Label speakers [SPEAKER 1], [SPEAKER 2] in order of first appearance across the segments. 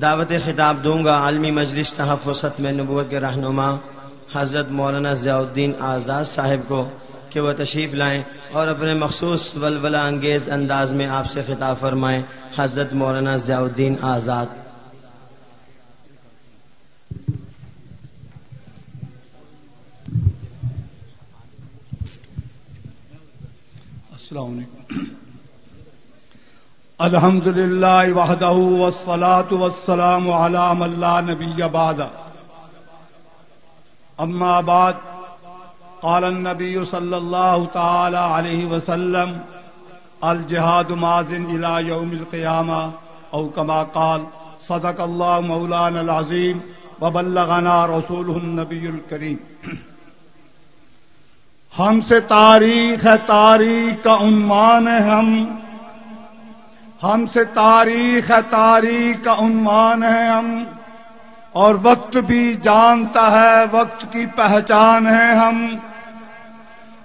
[SPEAKER 1] دعوت خطاب دوں گا عالمی مجلس تحفظ ختم نبوت کے رہنما حضرت مولانا ضیاء الدین آزاد صاحب کو کہ وہ تشریف لائیں اور اپنے مخصوص ولولہ انگیز انداز میں آپ سے خطاب فرمائیں حضرت مولانا ضیاء الدین آزاد۔
[SPEAKER 2] السلام علیکم۔ الحمد للہ وحدہ والصلاة والسلام على من لا نبی بعد. اما بعد، قال النبی صلی اللہ تعالی علیہ وسلم، الجہاد مازن الى یوم القیامہ، او کما قال، صدق اللہ مولانا العظیم وبلغنا رسوله النبی الکریم. ہم سے تاریخ ہے، تاریخ کا عنوان ہے ہم ہم سے تاریخ ہے، تاریخ کا عنوان ہے ہم۔ اور وقت بھی جانتا ہے، وقت کی پہچان ہے ہم۔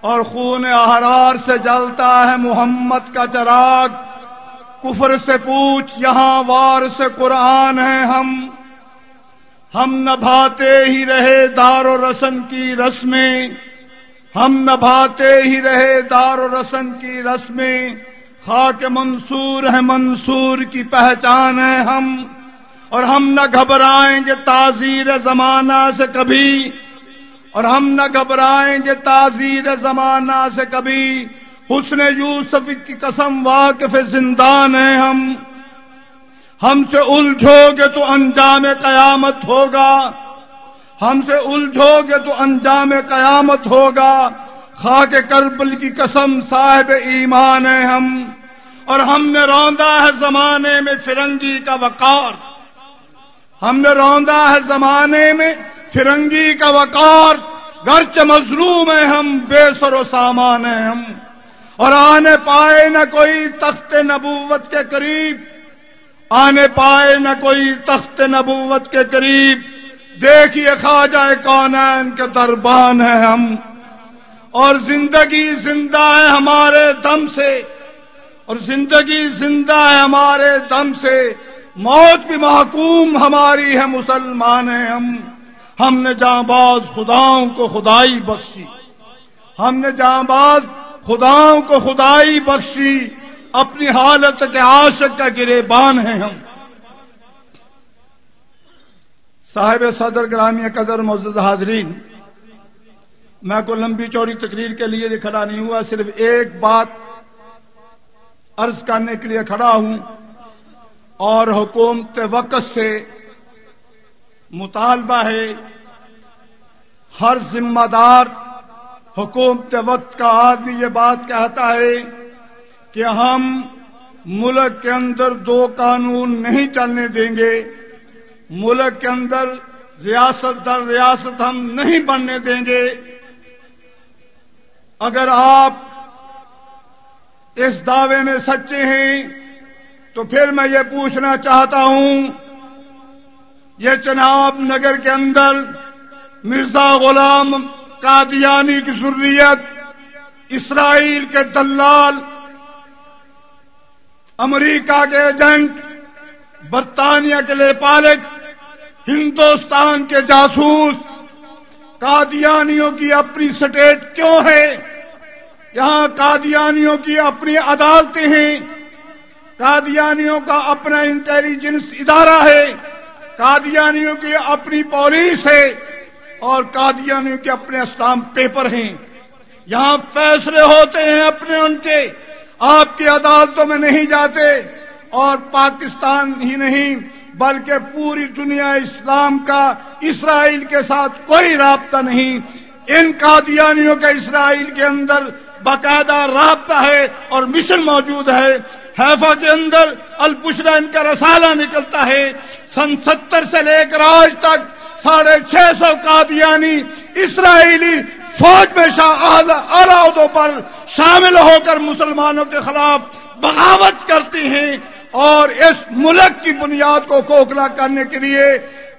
[SPEAKER 2] اور خون احرار سے جلتا ہے محمد کا چراغ۔ کفر سے پوچھ، یہاں وار سے قرآن ہے ہم۔ ہم نبھاتے ہی رہے دار و رسن کی رسمیں۔ ہم نبھاتے ہی رہے دار و رسن کی رسمیں۔ خاک منصور ہے، منصور کی پہچان ہے ہم۔ اور ہم نہ گھبرائیں گے تعزیر زمانہ سے کبھی۔ اور ہم نہ گھبرائیں گے تعزیر زمانہ سے کبھی۔ حسن یوسف کی قسم واقف زندان ہے ہم۔ ہم سے الجھو گے تو انجام قیامت ہوگا۔ ہم سے الجھو گے تو انجام قیامت ہوگا۔ خاک کربل کی قسم صاحب ایمان ہے ہم۔ اور ہم نے روندا ہے زمانے میں فرنگی کا وقار۔ ہم نے روندا ہے زمانے میں فرنگی کا وقار۔ گرچ مظلوم ہے ہم، بے سر و سامان ہیں ہم۔ اور آنے پائے نہ کوئی تخت نبوت کے قریب۔ آنے پائے نہ کوئی تخت نبوت کے قریب۔ دیکھیے خواجہ کونین کے دربان ہے ہم۔ اور زندگی زندہ ہے ہمارے دم سے۔ اور زندگی زندہ ہے ہمارے دم سے۔ موت بھی محکوم ہماری ہے، مسلمان ہیں ہم۔ ہم نے جاں باز خداؤں کو خدائی بخشی۔ ہم نے جاں باز خداؤں کو خدائی بخشی۔ اپنی حالت کے عاشق کا گرے بان ہیں ہم۔ صاحب صدر گرامی قدر معزز حاضرین، میں کو لمبی چوڑی تقریر کے لیے کھڑا نہیں ہوا، صرف ایک بات عرض کرنے کے لیے کھڑا ہوں اور حکومت وقت سے مطالبہ ہے، ہر ذمہ دار حکومت وقت کا آدمی یہ بات کہتا ہے کہ ہم ملک کے اندر دو قانون نہیں چلنے دیں گے، ملک کے اندر ریاست در ریاست ہم نہیں بننے دیں گے۔ اگر آپ اس دعوے میں سچے ہیں، تو پھر میں یہ پوچھنا چاہتا ہوں، یہ چناب نگر کے اندر مرزا غلام قادیانی کی ضروریت اسرائیل کے دلال امریکہ کے ایجنٹ برطانیہ کے لیے پالک ہندوستان کے جاسوس قادیانیوں کی اپنی سٹیٹ کیوں ہے؟ یہاں قادیانیوں کی اپنی عدالتیں ہیں۔ قادیانیوں کا اپنا انٹیلیجنس ادارہ ہے۔ قادیانیوں کی اپنی پولیس ہے اور قادیانیوں کے اپنے اسٹام پیپر ہیں۔ یہاں فیصلے ہوتے ہیں اپنے ان کے۔ آپ کی عدالتوں میں نہیں جاتے اور پاکستان ہی نہیں، بلکہ پوری دنیا اسلام کا، اسرائیل کے ساتھ کوئی رابطہ نہیں۔ ان قادیانیوں کا اسرائیل کے اندر باقاعدہ رابطہ ہے اور مشن موجود ہے۔ حیفا کے اندر الپشرا ان کا رسالہ نکلتا ہے۔ سن ستر سے لے کر آج تک ساڑھے چھ سو قادیانی اسرائیلی فوج میں عہدوں پر شامل ہو کر مسلمانوں کے خلاف بغاوت کرتی ہیں اور اس ملک کی بنیاد کو کوکلا کرنے کے لیے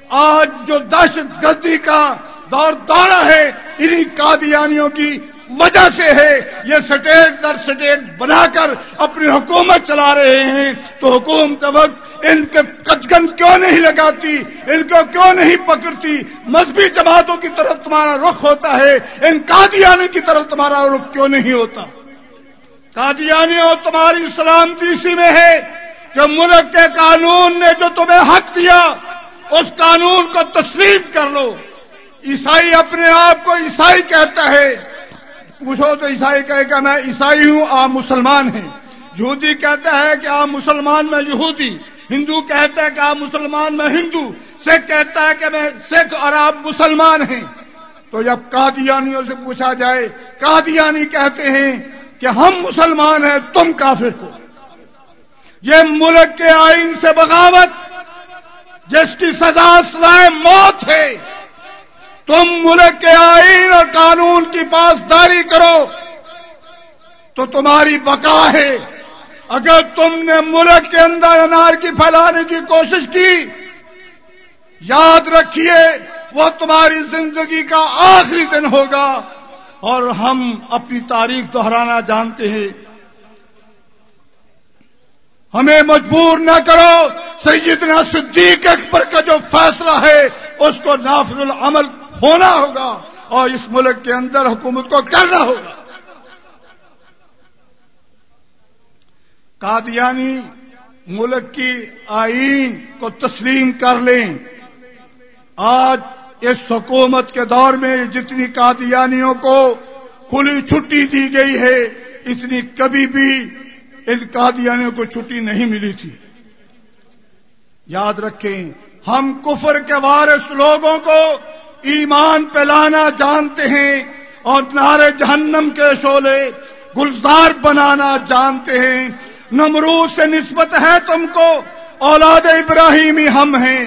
[SPEAKER 2] آج جو دہشت گردی کا دور دورہ ہے، انہی قادیانیوں کی وجہ سے ہے، یہ سٹیٹ در سٹیٹ بنا کر اپنی حکومت چلا رہے ہیں۔ تو حکومت وقت ان کے کچگن کیوں نہیں لگاتی؟ ان کو کیوں نہیں پکڑتی؟ مذہبی جماعتوں کی طرف تمہارا رخ ہوتا ہے۔ ان قادیانی کی طرف تمہارا رخ کیوں نہیں ہوتا؟ قادیانی اور تمہاری سلامتی اسی میں ہے کہ ملک کے قانون نے جو تمہیں حق دیا، اس قانون کو تسلیم کر لو۔ عیسائی اپنے آپ کو عیسائی کہتا ہے۔ پوچھو تو عیسائی کہے کہ میں عیسائی ہوں، آپ مسلمان ہیں۔ یہودی کہتا ہے کہ آپ مسلمان میں یہودی، ہندو کہتا ہے کہ آپ مسلمان میں ہندو، سکھ کہتا ہے کہ میں سکھ اور آپ مسلمان ہیں۔ تو جب قادیانیوں سے پوچھا جائے، قادیانی کہتے ہیں کہ ہم مسلمان ہیں، تم کافر ہو۔ یہ ملک کے آئین سے بغاوت، جس کی سزا سلائے موت ہے۔ تم ملک کے آئین اور قانون کی پاس داری کرو تو تمہاری بقا ہے۔ اگر تم نے ملک کے اندر انار کی پھیلانے کی کوشش کی، یاد رکھیے، وہ تمہاری زندگی کا آخری دن ہوگا۔ اور ہم اپنی تاریخ دہرانا جانتے ہیں۔ ہمیں مجبور نہ کرو، سیدنا صدیق اکبر کا جو فیصلہ ہے، اس کو نافذ العمل ہونا ہوگا اور اس ملک کے اندر حکومت کو کرنا ہوگا۔ قادیانی ملک کی آئین کو تسلیم کر لیں۔ آج اس حکومت کے دور میں جتنی قادیانیوں کو کھلی چھٹی دی گئی ہے، اتنی کبھی بھی ان قادیانیوں کو چھٹی نہیں ملی تھی۔ یاد رکھیں، ہم کفر کے وارث لوگوں کو ایمان پلانا جانتے ہیں اور نارے جہنم کے شولے گلزار بنانا جانتے ہیں۔ نمروز سے نسبت ہے تم کو، اولاد ابراہیمی ہم ہیں۔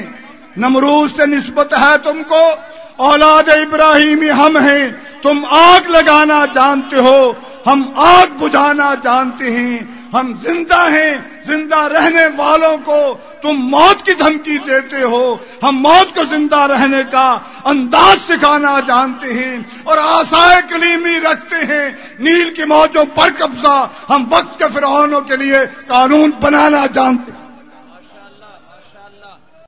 [SPEAKER 2] نمروز سے نسبت ہے تم کو، اولاد ابراہیمی ہم ہیں۔ تم آگ لگانا جانتے ہو، ہم آگ بجھانا جانتے ہیں۔ ہم زندہ ہیں، زندہ رہنے والوں کو تم موت کی دھمکی دیتے ہو۔ ہم موت کو زندہ رہنے کا انداز سکھانا جانتے ہیں اور آسائے کلیمی رکھتے ہیں۔ نیل کی موجوں پر قبضہ ہم وقت کے فرعونوں کے لیے قانون بنانا جانتے